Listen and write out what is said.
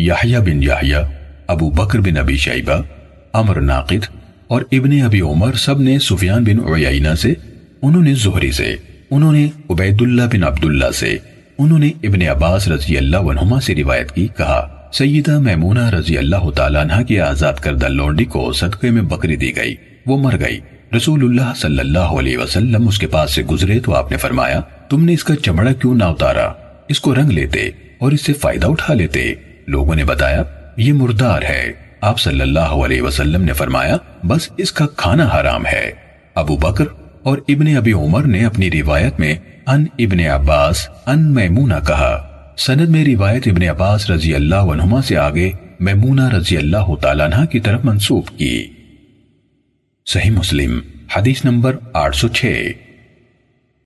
یحییٰ بن یحییٰ ابو بکر بن ابی شیبہ، عمر ناقد اور ابن ابی عمر سب نے سفیان بن عیینہ سے، انہوں نے زہری سے، انہوں نے عبید اللہ بن عبداللہ سے، انہوں نے ابن عباس رضی اللہ عنہما سے روایت کی، کہا، سیدہ میمونہ رضی اللہ تعالیٰ عنہ کی آزاد کردہ لونڈی کو صدقے میں بکری دی گئی، وہ مر گئی۔ رسول اللہ صلی اللہ علیہ وسلم اس کے پاس سے گزرے تو آپ نے فرمایا، تم نے اس کا چمڑا کیوں نہ اتارا؟ اس کو رنگ لیتے اور اس سے فائدہ اٹھا لیتے۔ لوگوں نے بتایا، یہ مردار ہے۔ آپ صلی اللہ علیہ وسلم نے فرمایا، بس اس کا کھانا حرام ہے۔ ابو بکر اور ابن ابی عمر نے اپنی روایت میں ان ابن عباس، ان میمونہ کہا۔ سند میں روایت ابن عباس رضی اللہ عنہما سے آگے میمونہ رضی اللہ تعالیٰ عنہ کی طرف منسوب کی۔ صحیح مسلم، حدیث نمبر آٹھ سو چھ۔